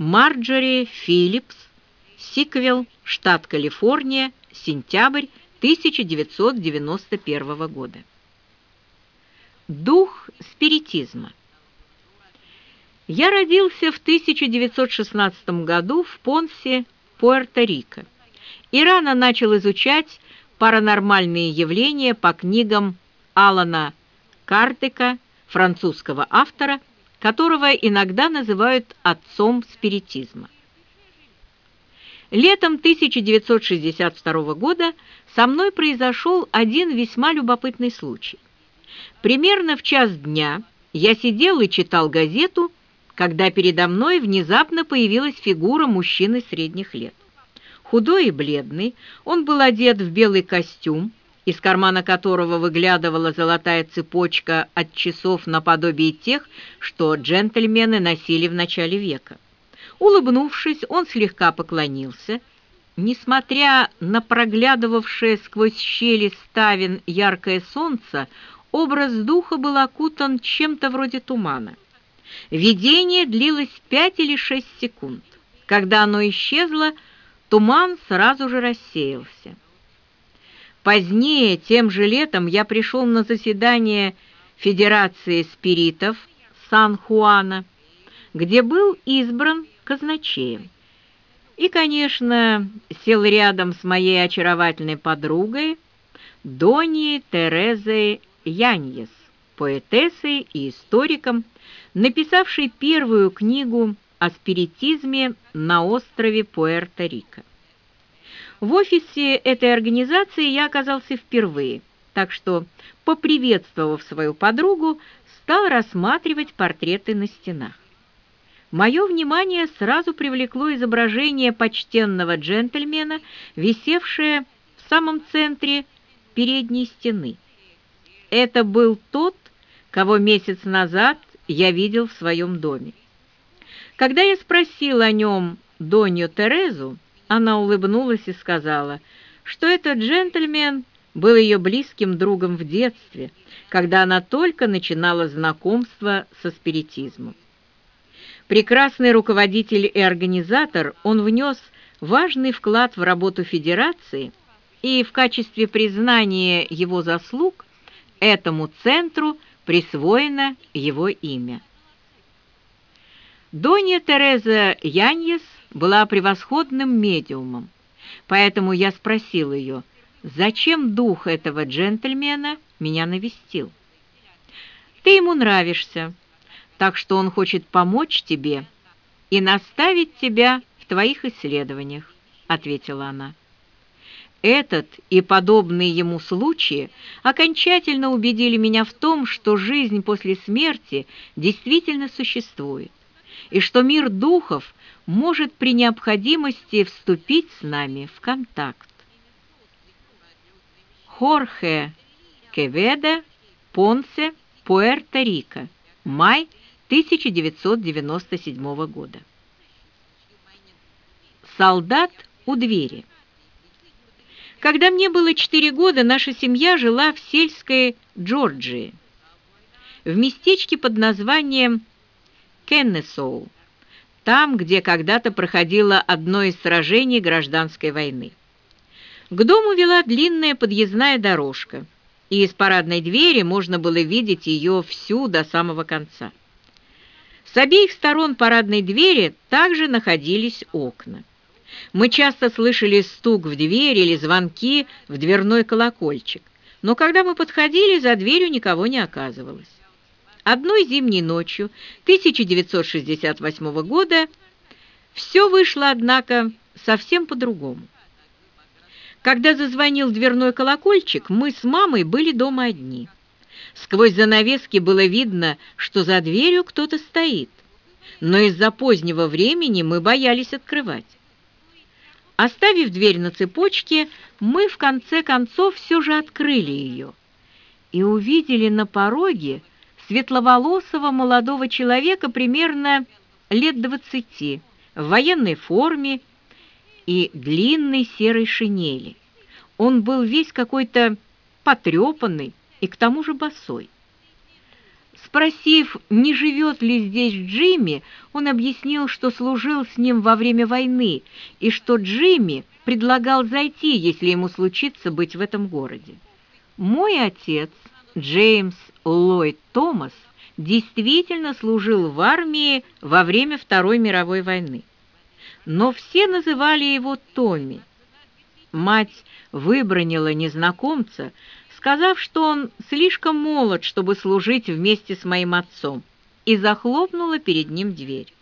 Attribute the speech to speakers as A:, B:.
A: Марджори Филлипс, сиквел, штат Калифорния, сентябрь 1991 года. Дух спиритизма. Я родился в 1916 году в Понсе, Пуэрто-Рико, и рано начал изучать паранормальные явления по книгам Алана Картека, французского автора, которого иногда называют отцом спиритизма. Летом 1962 года со мной произошел один весьма любопытный случай. Примерно в час дня я сидел и читал газету, когда передо мной внезапно появилась фигура мужчины средних лет. Худой и бледный, он был одет в белый костюм, из кармана которого выглядывала золотая цепочка от часов наподобие тех, что джентльмены носили в начале века. Улыбнувшись, он слегка поклонился. Несмотря на проглядывавшее сквозь щели ставен яркое солнце, образ духа был окутан чем-то вроде тумана. Видение длилось пять или шесть секунд. Когда оно исчезло, туман сразу же рассеялся. Позднее, тем же летом, я пришел на заседание Федерации спиритов Сан-Хуана, где был избран казначеем. И, конечно, сел рядом с моей очаровательной подругой Дони Терезой Яньес, поэтессой и историком, написавшей первую книгу о спиритизме на острове Пуэрто-Рико. В офисе этой организации я оказался впервые, так что, поприветствовав свою подругу, стал рассматривать портреты на стенах. Мое внимание сразу привлекло изображение почтенного джентльмена, висевшее в самом центре передней стены. Это был тот, кого месяц назад я видел в своем доме. Когда я спросил о нем Донью Терезу, она улыбнулась и сказала, что этот джентльмен был ее близким другом в детстве, когда она только начинала знакомство со спиритизмом. Прекрасный руководитель и организатор, он внес важный вклад в работу Федерации, и в качестве признания его заслуг этому центру присвоено его имя. Донья Тереза Яньес была превосходным медиумом, поэтому я спросил ее, зачем дух этого джентльмена меня навестил. «Ты ему нравишься», так что он хочет помочь тебе и наставить тебя в твоих исследованиях», — ответила она. Этот и подобные ему случаи окончательно убедили меня в том, что жизнь после смерти действительно существует, и что мир духов может при необходимости вступить с нами в контакт. Хорхе Кеведа, Понсе, Пуэрто-Рико, май 1997 года. Солдат у двери. Когда мне было 4 года, наша семья жила в сельской Джорджии, в местечке под названием Кеннесоу, там, где когда-то проходило одно из сражений гражданской войны. К дому вела длинная подъездная дорожка, и из парадной двери можно было видеть ее всю до самого конца. С обеих сторон парадной двери также находились окна. Мы часто слышали стук в дверь или звонки в дверной колокольчик, но когда мы подходили, за дверью никого не оказывалось. Одной зимней ночью 1968 года все вышло, однако, совсем по-другому. Когда зазвонил дверной колокольчик, мы с мамой были дома одни – Сквозь занавески было видно, что за дверью кто-то стоит, но из-за позднего времени мы боялись открывать. Оставив дверь на цепочке, мы в конце концов все же открыли ее и увидели на пороге светловолосого молодого человека примерно лет двадцати, в военной форме и длинной серой шинели. Он был весь какой-то потрепанный, и к тому же босой. Спросив, не живет ли здесь Джимми, он объяснил, что служил с ним во время войны и что Джимми предлагал зайти, если ему случится быть в этом городе. Мой отец, Джеймс Ллойд Томас, действительно служил в армии во время Второй мировой войны. Но все называли его Томми. Мать выбронила незнакомца, сказав, что он слишком молод, чтобы служить вместе с моим отцом, и захлопнула перед ним дверь.